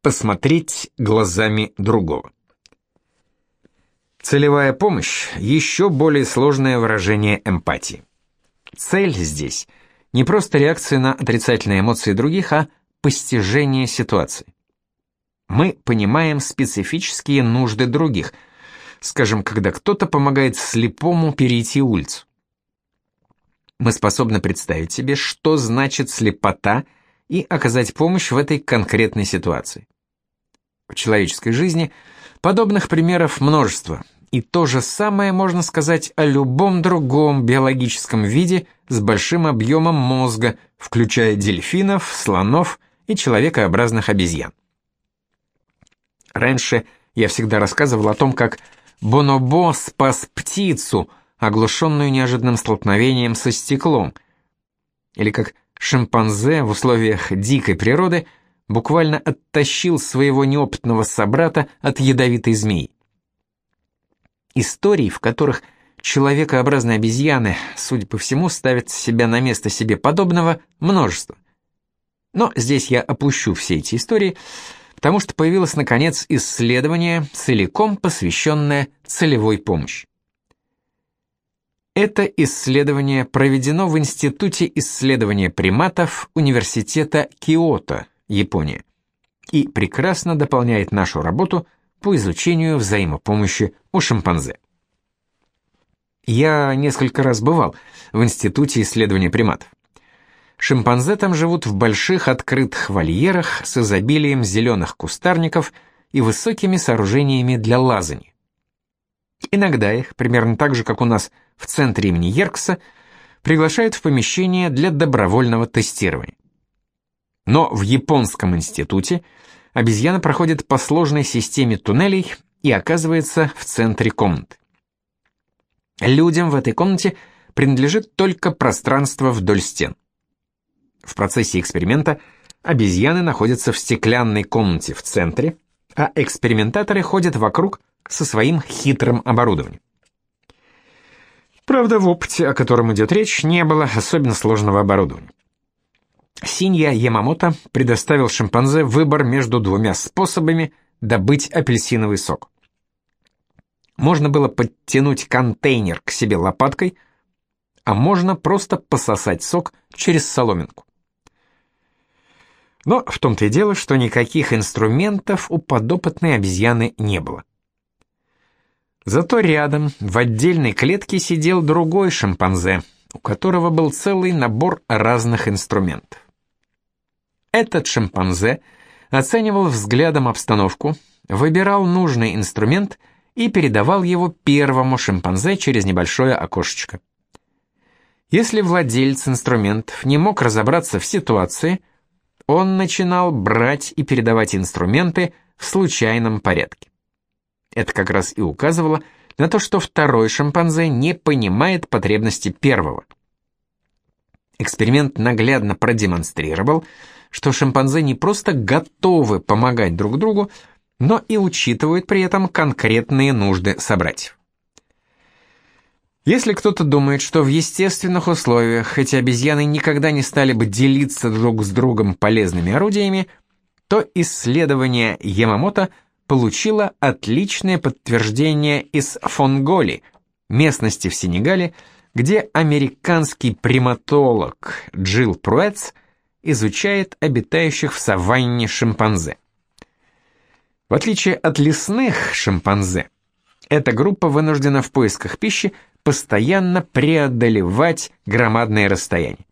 Посмотреть глазами другого. Целевая помощь – еще более сложное выражение эмпатии. Цель здесь – не просто реакция на отрицательные эмоции других, а постижение ситуации. Мы понимаем специфические нужды других, скажем, когда кто-то помогает слепому перейти улицу. Мы способны представить себе, что значит слепота, и оказать помощь в этой конкретной ситуации. В человеческой жизни подобных примеров множество, и то же самое можно сказать о любом другом биологическом виде с большим объемом мозга, включая дельфинов, слонов и человекообразных обезьян. Раньше я всегда рассказывал о том, как Бонобо спас птицу, оглушенную неожиданным столкновением со стеклом, или как шимпанзе в условиях дикой природы буквально оттащил своего неопытного собрата от ядовитой змеи. Историй, в которых человекообразные обезьяны, судя по всему, ставят себя на место себе подобного, множество. Но здесь я опущу все эти истории, потому что появилось, наконец, исследование, целиком посвященное целевой помощи. Это исследование проведено в Институте исследования приматов Университета Киото, Япония, и прекрасно дополняет нашу работу по изучению взаимопомощи у шимпанзе. Я несколько раз бывал в Институте исследования приматов. Шимпанзе там живут в больших открытых вольерах с изобилием зеленых кустарников и высокими сооружениями для лазания. Иногда их, примерно так же, как у нас в центре имени Еркса, приглашают в помещение для добровольного тестирования. Но в японском институте обезьяна проходит по сложной системе туннелей и оказывается в центре комнаты. Людям в этой комнате принадлежит только пространство вдоль стен. В процессе эксперимента обезьяны находятся в стеклянной комнате в центре, а экспериментаторы ходят вокруг со своим хитрым оборудованием. Правда, в опыте, о котором идет речь, не было особенно сложного оборудования. Синья Ямамото предоставил шимпанзе выбор между двумя способами добыть апельсиновый сок. Можно было подтянуть контейнер к себе лопаткой, а можно просто пососать сок через соломинку. Но в том-то и дело, что никаких инструментов у подопытной обезьяны не было. Зато рядом, в отдельной клетке, сидел другой шимпанзе, у которого был целый набор разных инструментов. Этот шимпанзе оценивал взглядом обстановку, выбирал нужный инструмент и передавал его первому шимпанзе через небольшое окошечко. Если владелец инструментов не мог разобраться в ситуации, он начинал брать и передавать инструменты в случайном порядке. Это как раз и указывало на то, что второй шимпанзе не понимает потребности первого. Эксперимент наглядно продемонстрировал, что шимпанзе не просто готовы помогать друг другу, но и учитывают при этом конкретные нужды собратьев. Если кто-то думает, что в естественных условиях эти обезьяны никогда не стали бы делиться друг с другом полезными орудиями, то исследование Ямамото – получила отличное подтверждение из Фонголи, местности в Сенегале, где американский приматолог Джилл Пруэтс изучает обитающих в саванне шимпанзе. В отличие от лесных шимпанзе, эта группа вынуждена в поисках пищи постоянно преодолевать громадные расстояния.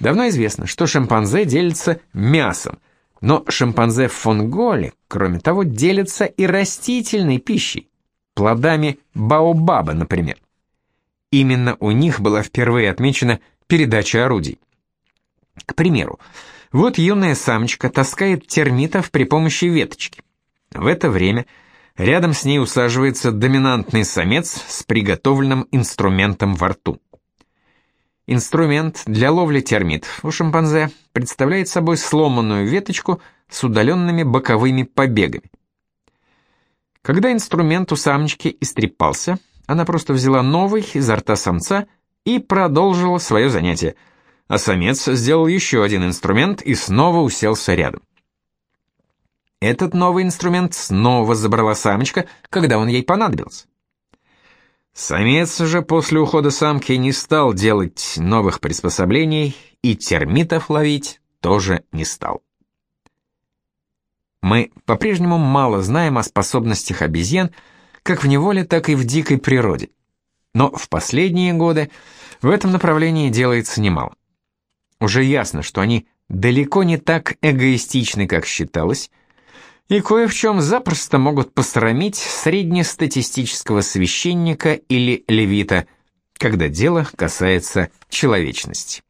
Давно известно, что шимпанзе делятся мясом – но шимпанзе в Фонголе, кроме того, делятся и растительной пищей, плодами баобаба, например. Именно у них была впервые отмечена передача орудий. К примеру, вот юная самочка таскает термитов при помощи веточки. В это время рядом с ней усаживается доминантный самец с приготовленным инструментом во рту. Инструмент для ловли термитов у шимпанзе представляет собой сломанную веточку с удаленными боковыми побегами. Когда инструмент у самочки истрепался, она просто взяла новый изо рта самца и продолжила свое занятие, а самец сделал еще один инструмент и снова уселся рядом. этот новый инструмент снова забрала самочка, когда он ей понадобился. Самец же после ухода самки не стал делать новых приспособлений и термитов ловить тоже не стал. Мы по-прежнему мало знаем о способностях обезьян, как в неволе, так и в дикой природе. Но в последние годы в этом направлении делается немало. Уже ясно, что они далеко не так эгоистичны, как считалось, и кое в чем запросто могут посрамить среднестатистического священника или левита, когда дело касается человечности.